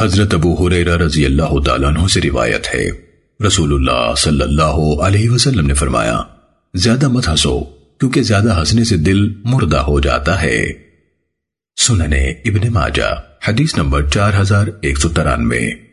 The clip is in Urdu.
حضرت ابو حریرہ رضی اللہ تعالیٰ عنہ سے روایت ہے۔ رسول اللہ صلی اللہ علیہ وسلم نے فرمایا، زیادہ مت ہسو کیونکہ زیادہ ہسنے سے دل مردہ ہو جاتا ہے۔ سننے ابن ماجہ، حدیث نمبر چار ہزار ایک سو ترانوے۔